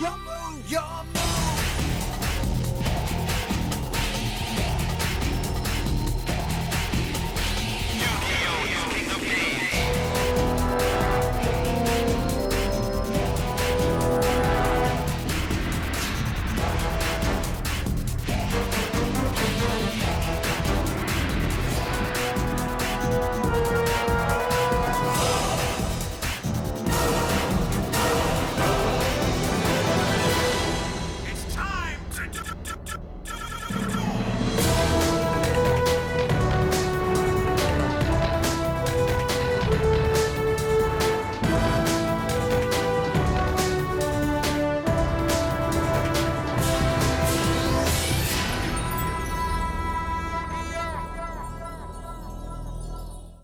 Your move, your